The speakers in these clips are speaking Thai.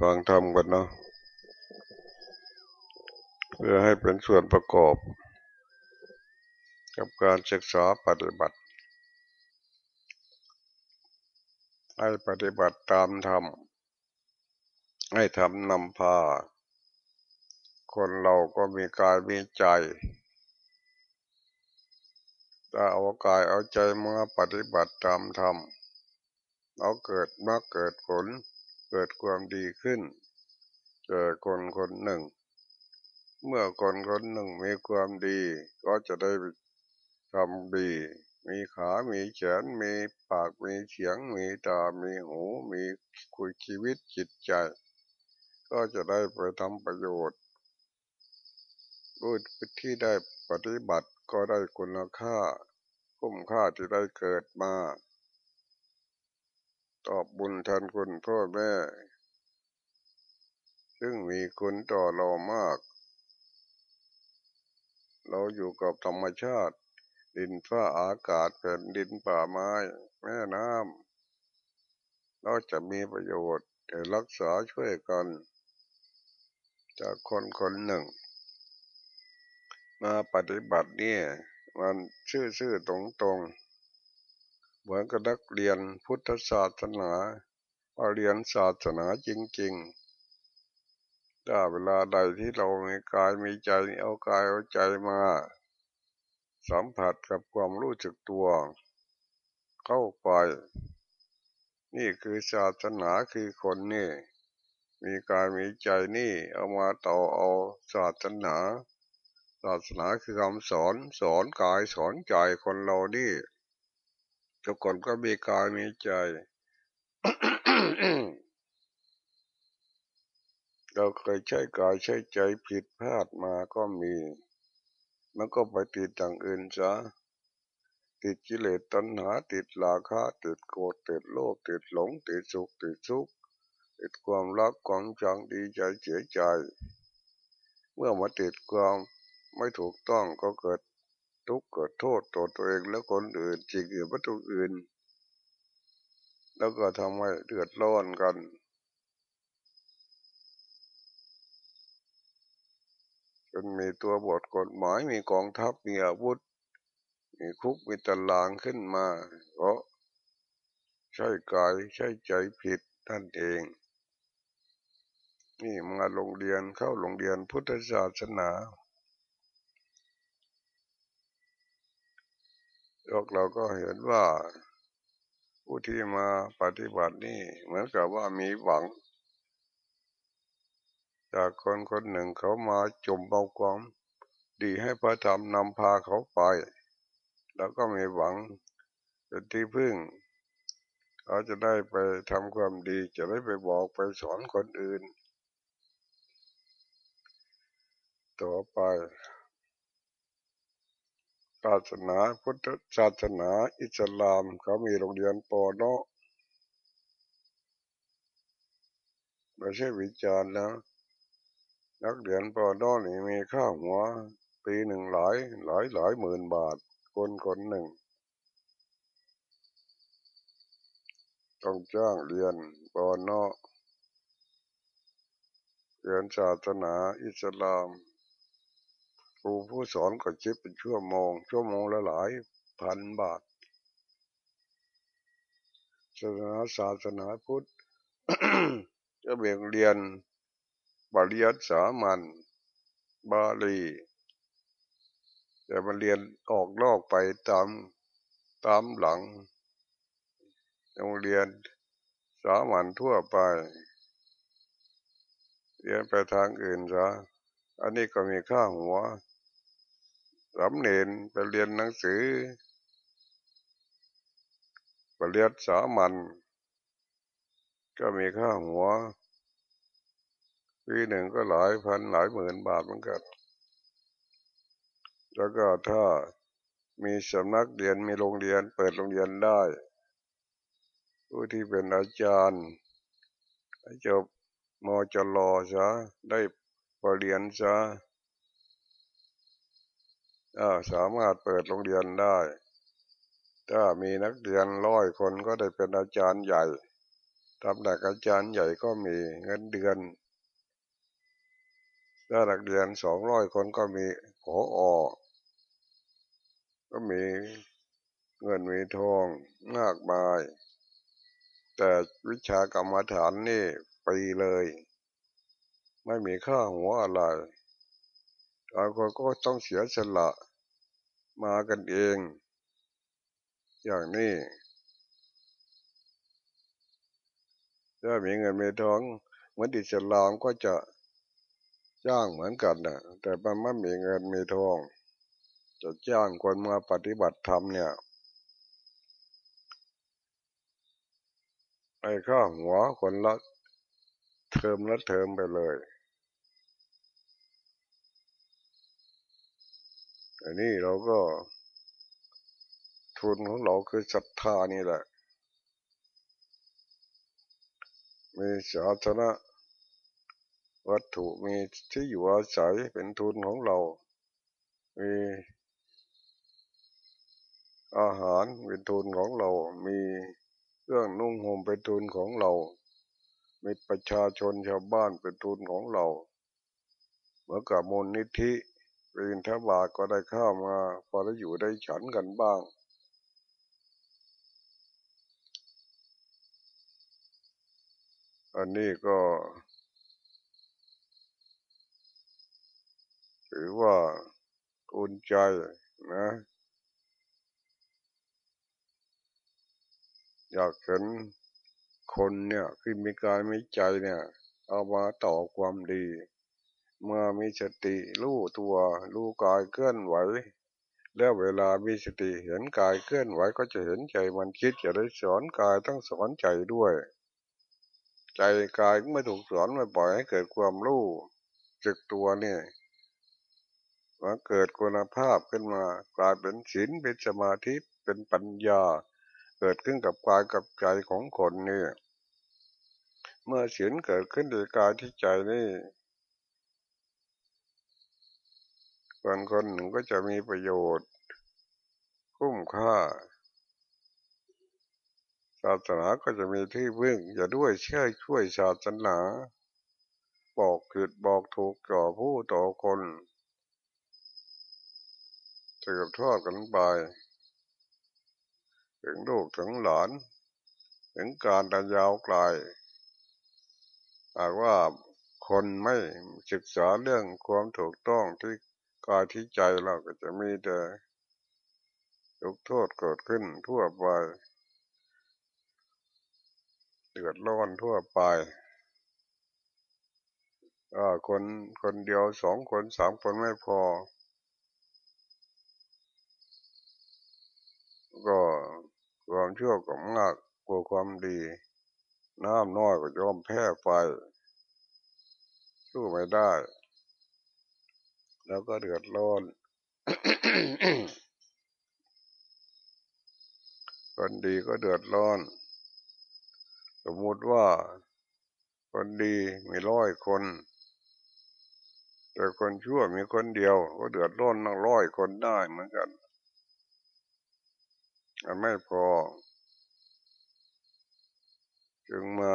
ฟังทำกันเนาะเพื่อให้เป็นส่วนประกอบ กับการศึกษาปฏิบัติ ให้ปฏิบัติตามธรรม ให้ทำนำพา คนเราก็มีกายมีใจ ถ้าเอากายเอาใจมาปฏิบัติตามธรรมเราเกิดมาเกิดผล เกิดความดีขึ้น เกิดคนคนหนึ่ง เมื่อคนคนหนึ่งมีความดี ก็จะได้ทำดี มีขา มีแขน มีปาก มีเสียง มีตา มีหู มีคุยชีวิตจิตใจ ก็จะได้ไปทำประโยชน์ผู้ที่ได้ปฏิบัติ ก็ได้คุณค่า คุ้มค่าที่ได้เกิดมา ตอบบุญแทนคุณพ่อแม่ ซึ่งมีคุณต่อเรามาก เราอยู่กับธรรมชาติ ดินฟ้าอากาศแผ่นดินป่าไม้ แม่น้ำเราจะมีประโยชน์จะรักษาช่วยกัน จากคนคนหนึ่ง มาปฏิบัติเนี่ย มันชื่อๆตรงๆเหมือนกับนักเรียนพุทธศาสนาเรียนศาสนาจริงๆถ้าเวลาใดที่เรามีกายมีใจเอากายเอาใจมา สัมผัสกับความรู้จักตัว เข้าไป นี่คือศาสนาคือคนนี่ มีกายมีใจนี่ เอามาต่อเอาศาสนา ศาสนาคือคำสอนสอนกายสอนใจคนเรานี่ทุกคนก็มีกายมีใจ เราเคยใช้กายใช้ใจผิดพลาดมาก็มี มันก็ไปติดต่างอื่นซะติดกิเลสตัณหาติดราคะติดโกรธติดโลภติดหลงติดสุขติดทุกข์ติดความรักความชังดีใจเสียใจ เมื่อมาติดความ ไม่ถูกต้องก็เกิดทุกข์เกิดโทษตัวตัวเองและคนอื่นจริงหรือวัตถุอื่น แล้วก็ทำให้เดือดร้อนกัน จนมีตัวบทกฎหมายมีกองทัพมีอาวุธ มีคุกมีตารางขึ้นมาเพราะใช้กายใช้ใจผิดนั่นเอง นี่มาโรงเรียนเข้าโรงเรียนพุทธศาสนา พวกเราก็เห็นว่าผู้ที่มาปฏิบัตินี่เหมือนกับว่ามีหวัง จากคนคนหนึ่งเขามาจมเอาความดีให้พระธรรมนำพาเขาไป แล้วก็มีหวังเป็นที่พึ่งเขาจะได้ไปทำความดีจะได้ไปบอกไปสอนคนอื่น ต่อไป ศาสนาพุทธศาสนา อิสลามเขามีโรงเรียนปอโนไม่ใช่วิจารณ์แล้วนักเรียนปอโนนี่มีค่าหัว ปีหนึ่งหลายหลายหลายหมื่นบาท คนคนหนึ่ง ต้องจ้างเรียนปอโนเรียนศาสนาอิสลาม ครูผู้สอนก็คิดเป็นชั่วโมง ชั่วโมงละหลายพันบาทศาสนาศาสนาพุทธจะเบี่ยงเรียนบาลียัสามัญบาลีแต่มันเรียนออกนอกไปตามตามหลังโรงเรียนสามัญทั่วไป เรียนไปทางอื่นซะอันนี้ก็มีค่าหัว สำเนินไปเรียนหนังสือปรริญญาสามัญก็มีค่าหัวปีหนึ่งก็หลายพันหลายหมื่นบาทเหมือนกัน แล้วก็ถ้ามีสำนักเรียนมีโรงเรียนเปิดโรงเรียนได้ ผู้ที่เป็นอาจารย์จบมจลซะได้ปรริญญาซะ สามารถเปิดโรงเรียนได้ ถ้ามีนักเรียนร้อยคนก็ได้เป็นอาจารย์ใหญ่ตำแหน่งอาจารย์ใหญ่ก็มีเงินเดือน ถ้านักเรียนสองร้อยคนก็มีขออก็มีเงินมีทองมากมาย แต่วิชากรรมฐานนี่ปีเลย ไม่มีค่าหัวอะไร บางคนก็ต้องเสียสละมากันเอง อย่างนี้ถ้ามีเงินมีทองเหมือนดิสลามก็จะจ้างเหมือนกันนะแต่มันไม่มีเงินมีทอง จะจ้างคนมาปฏิบัติธรรมเนี่ยไอ้ข้าหัวคนละเทอมละเทอมไปเลย อันนี้เราก็ ทุนของเราคือศรัทธานี่แหละ มีศาสนาวัตถุมีที่อยู่อาศัยเป็นทุนของเรา มีอาหารเป็นทุนของเรา มีเครื่องนุ่งห่มเป็นทุนของเรา มีประชาชนชาวบ้านเป็นทุนของเราเมื่อกับมูลนิธิ ปีนทบาทก็ได้ข้ามา พอได้อยู่ได้ฉันกันบ้าง อันนี้ก็ ถือว่าอุ่นใจนะอยากเห็นคนเนี่ยคือมีกายไมีใจเนี่ย เอามาต่อความดี เมื่อมีสติรู้ตัวรู้กายเคลื่อนไหว แล้วเวลามีสติเห็นกายเคลื่อนไหวก็จะเห็นใจมันคิดจะได้สอนกายต้องสอนใจด้วย ใจกายไม่ถูกสอนไม่ปล่อยให้เกิดความรู้จึกตัวเนี่ยมาเกิดคุณภาพขึ้นมากลายเป็นศีลเป็นสมาธิเป็นปัญญา เกิดขึ้นกับกายกับใจของคนนี่เมื่อศีลเกิดขึ้นในกายที่ใจนี่ คนคนหนึ่งก็จะมีประโยชน์ คุ้มค่า ศาสนาก็จะมีที่พึ่ง อย่าด้วยเชื่อช่วยศาสนา บอกผิดบอกถูกต่อผู้ต่อคนจะกับทอดกันไป ถึงลูกถึงหลาน ถึงการดันยาวไกลหากว่าคนไม่ศึกษาเรื่องความถูกต้องที่ กายที่ใจเราก็จะมีแต่ทุกโทษเกิดขึ้นทั่วไปเดือดร้อนทั่วไปคนคนเดียวสองคนสามคนไม่พอ ก็ความชั่วก็มากกว่าความดี น้ำน้อยก็ยอมแพ้ไฟสู้ไม่ได้ แล้วก็เดือดร้อน คนดีก็เดือดร้อน สมมติว่าคนดีมีร้อยคน แต่คนชั่วมีคนเดียว ก็เดือดร้อนนั่งร้อยคนได้เหมือนกันมันไม่พอ จึงมา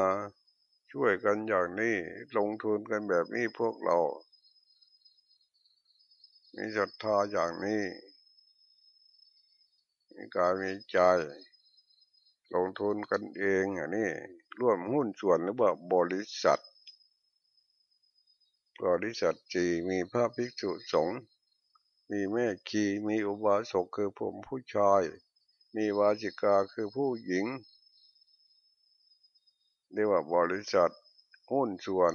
ช่วยกันอย่างนี้ ลงทุนกันแบบนี้พวกเรา มีศรัทธาอย่างนี้ มีกายมีใจ ลงทุนกันเองอย่างนี้ร่วมหุ้นส่วนหรือว่าบริษัท บริษัทจีมีพระภิกษุสงฆ์มีแม่คีมีอุบาสกคือผมผู้ชาย มีวาจิกาคือผู้หญิงเรียกว่าบริษัทหุ้นส่วน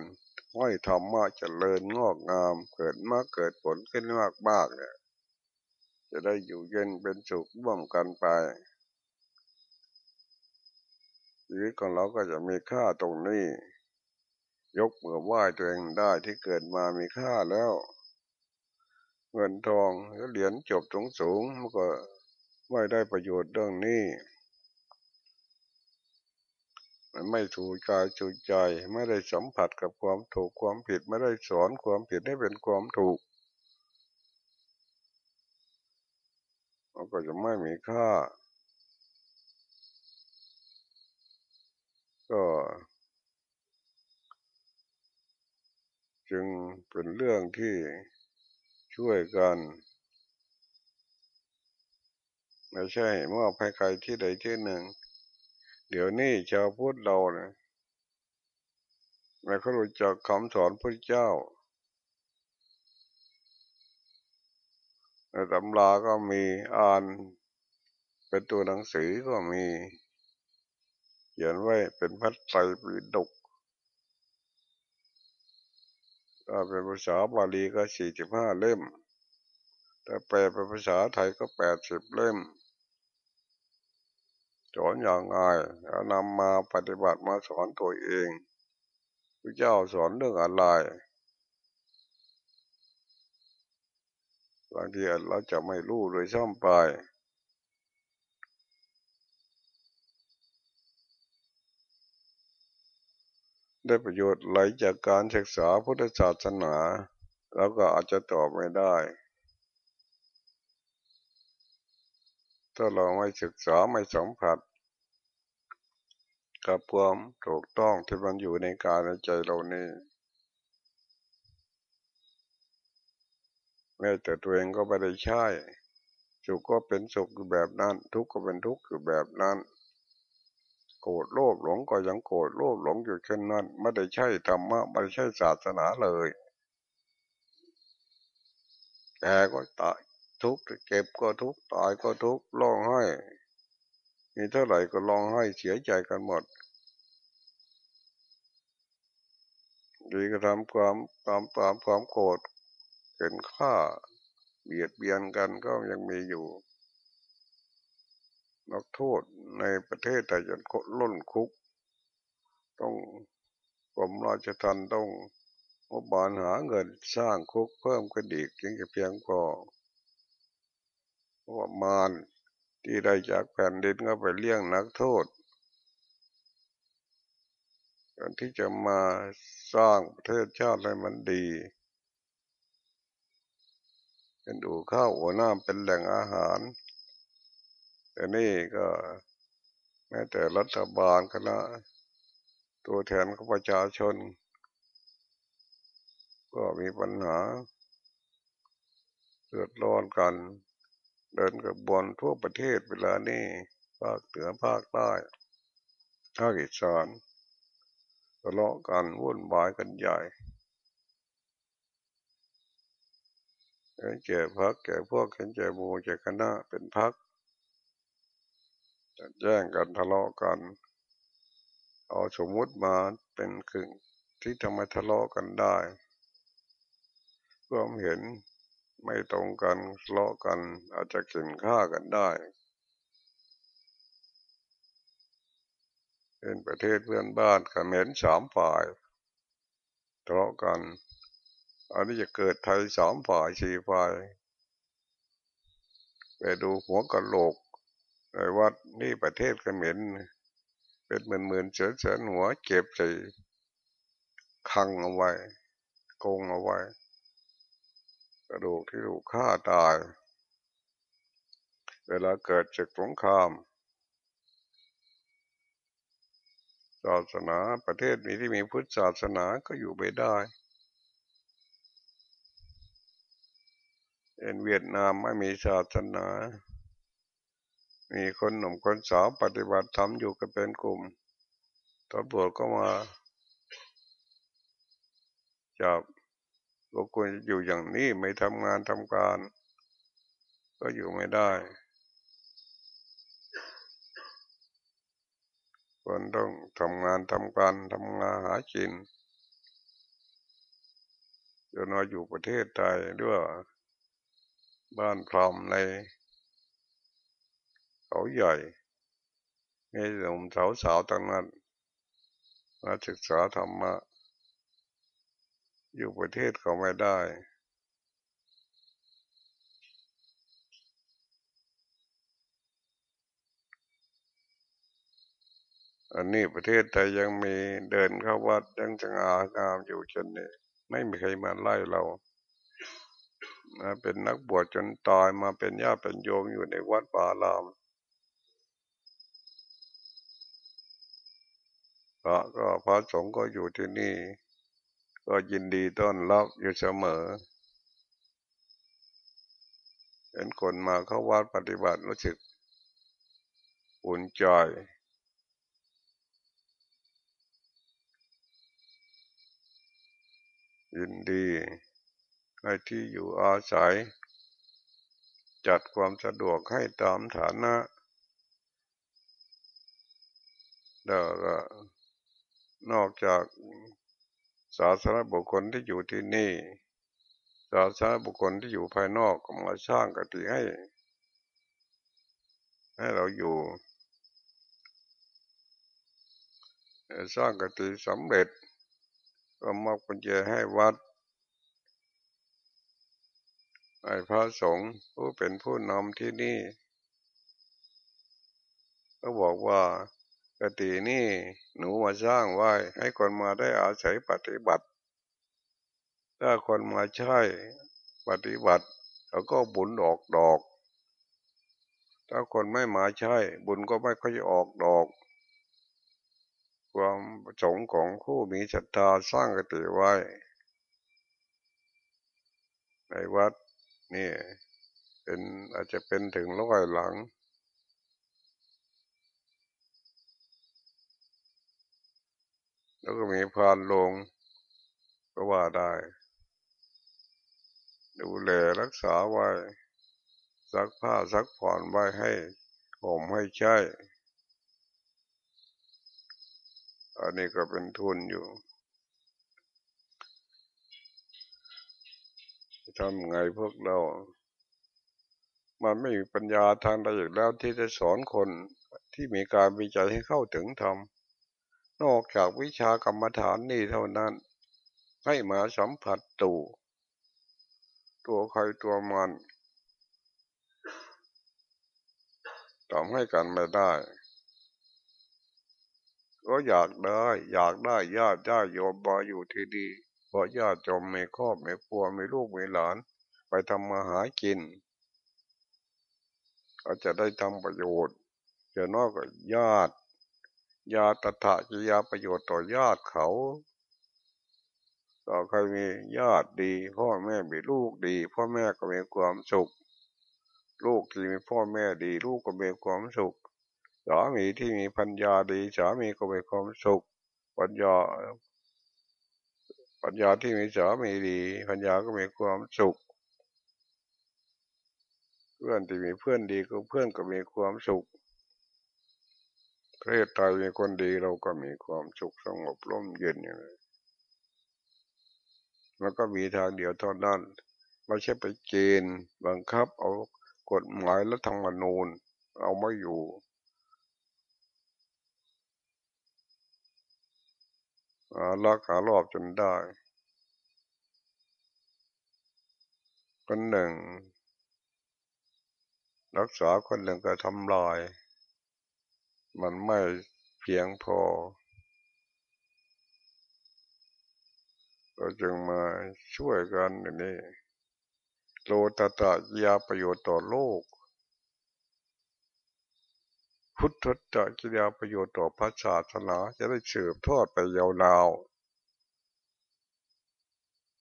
ห้อยธรรมะเจริญงอกงาม เกิดมาเกิดผลขึ้นมากมากเนี่ยจะได้อยู่เย็นเป็นสุขร่วมกันไปชีวิตของเราก็จะมีค่าตรงนี้ ยกมือไหว้ตัวเองได้ที่เกิดมามีค่าแล้ว เงินทองเหรียญจบสูงสูงมันก็ไม่ได้ประโยชน์เรื่องนี้ มันไม่ถูกกายถูกใจไม่ได้สัมผัสกับความถูกความผิดไม่ได้สอนความผิดให้เป็นความถูกมันก็จะไม่มีค่า ก็จึงเป็นเรื่องที่ช่วยกัน ไม่ใช่เมื่อห้ใครที่ใดที่หนึ่ง เดี๋ยวนี้ชาวพุทธเราเนี่ยไม่เขารู้จักคำสอนพระเจ้าในตำราก็มีอ่านเป็นตัวหนังสือก็มีเขียนไว้เป็นพัดไตรปิฎกถ้าเป็นภาษาบาลีก็สี่สิบห้าเล่มถ้าแปลเป็นภาษาไทยก็แปดสิบเล่ม สอนอย่างไงแล้วนำมาปฏิบัติมาสอนตัวเองพระเจ้าสอนเรื่องอะไรบางทีเราจะไม่รู้เลยช่อมไปได้ประโยชน์ไหลจากการศึกษาพุทธศาสนา แล้วก็อาจจะตอบไม่ได้ ถ้าเราไม่ศึกษาไม่สัมผัส กับความถูกต้องที่มันอยู่ในกายในใจเรานี่แม้แต่ตัวเองก็ไม่ได้ใช่สุขก็เป็นสุขอยู่แบบนั้น ทุกข์ก็เป็นทุกข์อยู่แบบนั้น โกรธโลภหลงก็ยังโกรธโลภหลงอยู่เช่นนั้นไม่ได้ใช่ธรรมะไม่ได้ใช่ศาสนาเลยแก่ก็ตาย ทุกข์เจ็บก็ทุกข์ตายก็ทุกข์ร้องไห้มีเท่าไหร่ก็ร้องไห้เสียใจกันหมดดีก็ทำความตามตามความโกรธเห็นค่าเบียดเบียนกันก็ยังมีอยู่นักโทษในประเทศไทยจนล้นคุก ต้องกรมราชทันต้องอบานหาเงินสร้างคุกเพิ่มกระดิกจึงจะเพียงพอ ราะมานที่ได้จากแผ่นดินก็ไปเลี้ยงนักโทษการที่จะมาสร้างประเทศชาติให้มันดี เป็นดูข้าวหัวน้ำเป็นแหล่งอาหาร แต่นี่ก็แม้แต่รัฐบาลคณะตัวแทนของประชาชน ก็มีปัญหาเดือดร้อนกัน เดินกับบอลทั่วประเทศเวลานี้ภาคเหนือภาคใต้ภาคอีสานทะเลาะกันวุ่นวายกันใหญ่แก่พักแก่พวกเห็นแก่บูแก่คณะเป็นพักแย่งกันทะเลาะกัน เอาสมมุติมาเป็นขึงที่ทำให้ทะเลาะกันได้ความเห็น ไม่ตรงกันทะเลาะกัน อาจจะขินฆ่ากันได้เป็นประเทศเพื่อนบ้านขเขมรสามฝ่ายทะเลาะกัน อันนี้จะเกิดไทยสามฝ่ายสี่ฝ่ายไปดูหัวกะโหลกในวัดนี่ประเทศเขมรเป็นหมื่นหมื่นเสือเสือหัวเก็บใส่คังเอาไว้โกงเอาไว้ กระดูกที่ถูกฆ่าตาย เวลาเกิดศึกสงครามศาสนาประเทศนี้ที่มีพุทธศาสนาก็อยู่ไปได้เป็นเวียดนามไม่มีศาสนา มีคนหนุ่มคนสาวปฏิบัติธรรมอยู่กันเป็นกลุ่มตำรวจก็มาจับ ว่าควรอยู่อย่างนี้ไม่ทำงานทำการ ก็อยู่ไม่ได้คนต้องทำงานทำการทำงานหากินจะนอนอยู่ประเทศไทยด้วยบ้านพรอมในเขาใหญ่มีหนุ่มสาวสาวต่างนั้นมาศึกษาธรรมะ อยู่ประเทศเขาไม่ได้ อันนี้ประเทศไทยยังมีเดินเข้าวัดยังจะงางามอยู่เช่นนี้ไม่มีใครมาไล่เรามาเป็นนักบวชจนตายมาเป็นญาติเป็นโยมอยู่ในวัดป่าลามพระก็พระสงฆ์ก็อยู่ที่นี่ ก็ยินดีต้อนรับอยู่เสมอเห็นคนมาเข้าวัดปฏิบัติรู้สึกอุ่นใจยินดีให้ที่อยู่อาศัย จัดความสะดวกให้ตามฐานะแล้วนอกจาก ศาสนาบุคคลที่อยู่ที่นี่ศาสนาบุคคลที่อยู่ภายนอกก็มาสร้างกติให้ ให้เราอยู่ สร้างกติสำเร็จ ก็มอบกุญแจให้วัดให้พระสงฆ์ผู้เป็นผู้นำที่นี่ ก็บอกว่า กตินี่หนูมาสร้างไว้ ให้คนมาได้อาศัยปฏิบัติ ถ้าคนมาใช้ปฏิบัติเขาก็บุญออกดอก ถ้าคนไม่มาใช้บุญก็ไม่ค่อยออกดอก ความประสงค์ของผู้มีศรัทธาสร้างกติไว้ ในวัดนี่เป็นอาจจะเป็นถึงร้อยหลัง แล้วก็มีพานลงก็ว่าได้ ดูแลรักษาไว้ซักผ้าซักผ่อนไว้ให้ผมให้ใช้อันนี้ก็เป็นทุนอยู่ทำไงพวกเรา มันไม่มีปัญญาทางใดอีกแล้วที่จะสอนคนที่มีการวิจัยให้เข้าถึงธรรม นอกจากวิชากรรมฐานนี่เท่านั้น ให้มาสัมผัสตู่ตัวใครตัวมันทำให้กันไม่ได้ ก็อยากได้ อยากได้ญาติญาติโยมบาอยู่ที่ดีเพราะญาติจมมีครอบมีครัวมีลูกมีหลาน ไปทำมาหากิน ก็จะได้ทำประโยชน์จะนอกกับญาติ ญาตถะจะยาประโยชน์ต่อญาติเขา ต่อใครมีญาติดี พ่อแม่มีลูกดี พ่อแม่ก็มีความสุข ลูกที่มีพ่อแม่ดี ลูกก็มีความสุขสามีที่มีพัญญาดีสามีก็มีความสุข ปัญญา ปัญญาที่มีสามีดี ปัญญาก็มีความสุขเพื่อนที่มีเพื่อนดีก็เพื่อนก็มีความสุข ประเทศไทยมีคนดีเราก็มีความสุขสงบร่มเย็นอย่างนี้มันก็มีทางเดียวเท่านั้นไม่ใช่ไปเกณฑ์บังคับเอากฎหมายและธรรมนูญเอาไม่อยู่ลักหารอบจนได้คนหนึ่ง รักษาคนหนึ่งก็ทำลาย มันไม่เพียงพอเราจึงมาช่วยกันอย่างนี้โลตตะยาประโยชน์ต่อโลก พุทธตะกิยาประโยชน์ต่อพระศาสนาจะได้เสืบทอดไปยาวๆ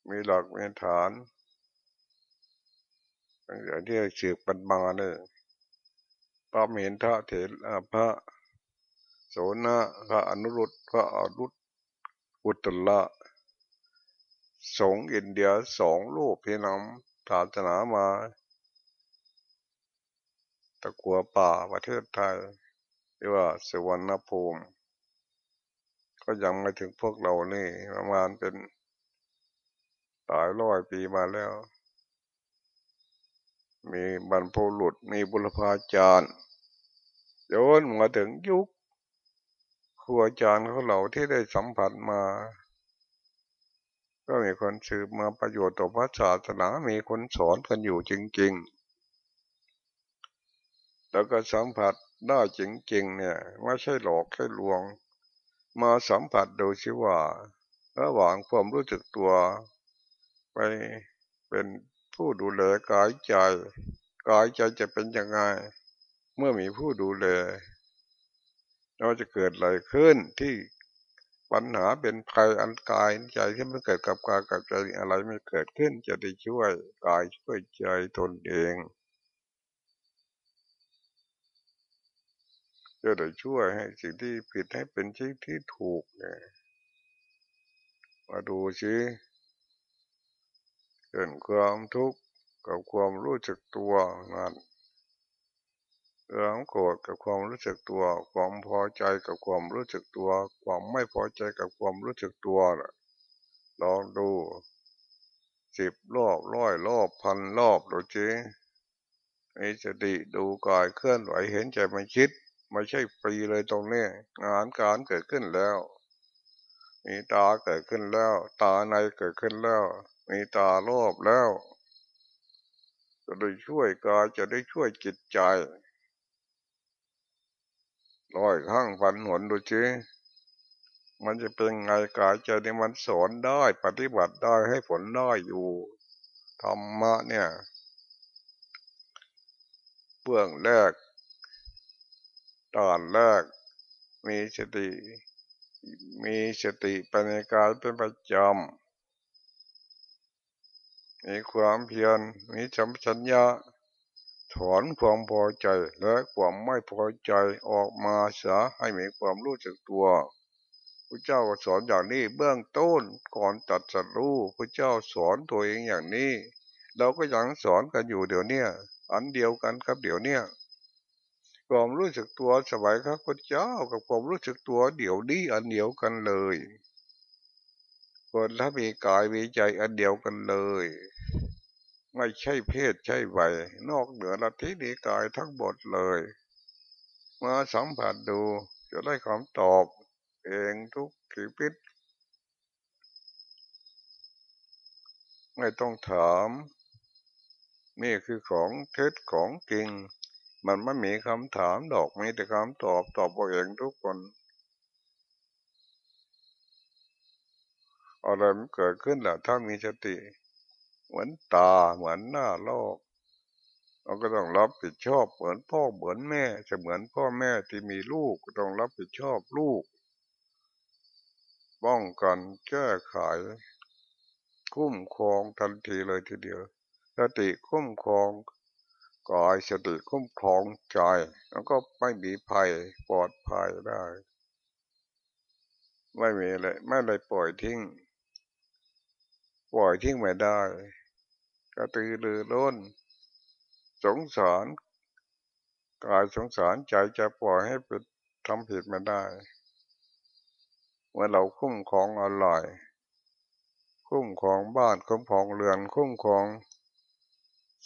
มีหลักมีฐานอย่างที่เสืบปันมาเนี่ยพระเมนทะเถระพระ โสนะพระอนุรุตพระอรุตอุตละสงอินเดียสองรูปพี่น้องศาสนามาตะกัวป่าประเทศไทยเรียกว่าสวรรณภูมิ ก็ยังไม่ถึงพวกเรานี่ประมาณเป็นหลายร้อยปีมาแล้ว มีบรรพบุรุษมีบุรพาจารย์โยนมาถึงยุค รูอาจารย์ของเราที่ได้สัมผัสมา ก็มีคนสืบมาประโยชน์ต่อพระศาสนา มีคนสอนกันอยู่จริง ๆ แล้วก็สัมผัสได้จริง ๆ เนี่ย ไม่ใช่หลอกแค่ลวง มาสัมผัสดูชิว่า ระหว่างความรู้สึกตัวไปเป็นผู้ดูแลกายใจ กายใจจะเป็นยังไง เมื่อมีผู้ดูแล เราจะเกิดอะไรขึ้นที่ปัญหาเป็นภัยอันกายใจที่ไม่เกิดกับกายกับใจอะไรไม่เกิดขึ้นจะได้ช่วยกายช่วยใจตนเองจะได้ช่วยให้สิ่งที่ผิดให้เป็นสิ่งที่ถูกเนี่ยมาดูสิเกิดความทุกข์กับความรู้จักตัวนั่น ความโกรธกับความรู้จักตัว ความพอใจกับความรู้จักตัว ความไม่พอใจกับความรู้จักตัวลองดูสิบรอบร้อยรอบพันรอบดูจีมีสติดูกายเคลื่อนไหวเห็นใจมันคิด ไม่ใช่ฟรีเลยตรงนี้งานการเกิดขึ้นแล้ว มีตาเกิดขึ้นแล้ว ตาในเกิดขึ้นแล้ว มีตารอบแล้ว จะได้ช่วยกายจะได้ช่วยจิตใจ ร้อยข้างพันหนดูจีมันจะเป็นไงกายใจที่มันสอนได้ปฏิบัติได้ให้ผลได้อยู่ธรรมะเนี่ยเบื้องแรกตอนแรกมีสติ มีสติปัญญาเป็นประจำมีความเพียรมีสัมชัญญะ ถอนความพอใจและความไม่พอใจออกมาเสียให้มีความรู้จักตัวพระเจ้าสอนอย่างนี้เบื้องต้นก่อนตัดสัรู้พระเจ้าสอนตัวเองอย่างนี้ เราก็ยังสอนกันอยู่เดี๋ยวนี้อันเดียวกันครับเดี๋ยวนี้ความรู้สึกตัวสบายครับพระเจ้ากับความรู้สึกตัวเดี๋ยวนี้อันเดียวกันเลยคนถ้ามีกายมีใจอันเดียวกันเลย ไม่ใช่เพศใช่ใบนอกเหนือลัทธินีกายทั้งหมดเลย มาสัมผัสดูจะได้คำตอบเองทุกขีพิษไม่ต้องถามนี่คือของเท็จของจริง มันไม่มีคำถามดอกมีแต่คำตอบตอบเองทุกคนอะไรมันเกิดขึ้นแหละถ้ามีสติ เหมือนตาเหมือนหน้าโลก เราก็ต้องรับผิดชอบเหมือนพ่อเหมือนแม่ จะเหมือนพ่อแม่ที่มีลูกก็ต้องรับผิดชอบลูก ป้องกันแก้ไขคุ้มครองทันทีเลยทีเดียวสติคุ้มครองกายสติคุ้มครองใจ แล้วก็ไม่มีภัยปลอดภัยได้ ไม่มีเลยไม่เลยปล่อยทิ้ง ปล่อยทิ้งไม่ได้ กระตือรือร้น สงสารกายสงสารใจจะปล่อยให้เป็นทำผิดไม่ได้เมื่อเราคุ้มครองอะไรคุ้มครองบ้านคุ้มครองเรือน คุ้มครอง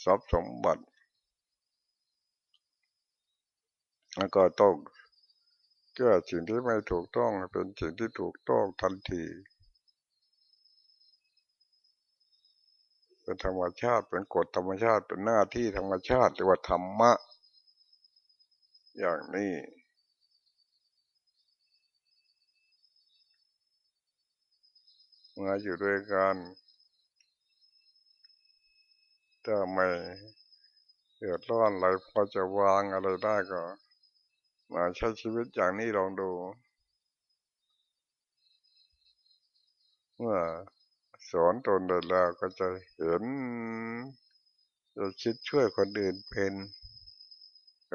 ทรัพย์สมบัติแล้วก็ต้องแก้สิ่งที่ไม่ถูกต้องเป็นสิ่งที่ถูกต้องทันที เป็นธรรมชาติเป็นกฎธรรมชาติเป็นหน้าที่ธรรมชาติเรียกว่าธรรมะ อย่างนี้มาอยู่ด้วยกันถ้าไม่เดือดร้อนอะไรพอจะวางอะไรได้ก็ มาใช้ชีวิตอย่างนี้ลองดู เมื่อ สอนตนได้แล้วก็จะเห็นจะคิดช่วยคนอื่นเป็น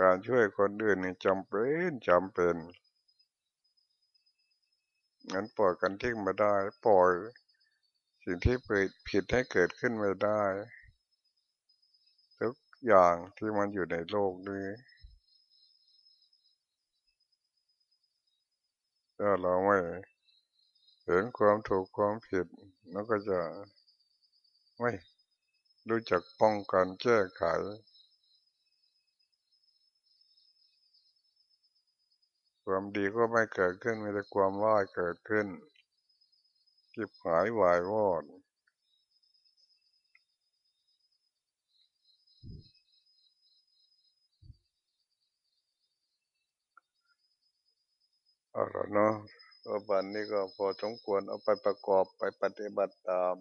การช่วยคนอื่นนี่จำเป็นจำเป็นงั้นปล่อยกันทิ้งมาได้ ปล่อย สิ่งที่ผิดให้เกิดขึ้นไม่ได้ ทุกอย่างที่มันอยู่ในโลกนี้ถ้าเราไม่ เห็นความถูกความผิดเราก็จะไม่รู้จักป้องกันแก้ไข ความดีก็ไม่เกิดขึ้นมีแต่ความว่ายเกิดขึ้นจิบหายวายวอดเอาละเนาะ วันนี้ก็พอสมควรเอาไปประกอบไปปฏิบัติตาม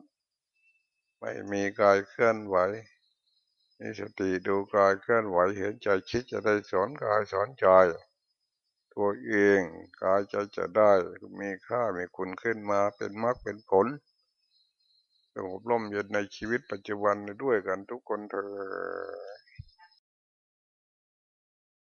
ไม่มีกายเคลื่อนไหวมีสติดูกายเคลื่อนไหวเห็นใจคิดจะได้สอนกายสอนใจตัวเองกายใจจะได้มีค่ามีคุณขึ้นมาเป็นมรรคเป็นผลสงบร่มเย็นในชีวิตปัจจุบันด้วยกันทุกคนเถอ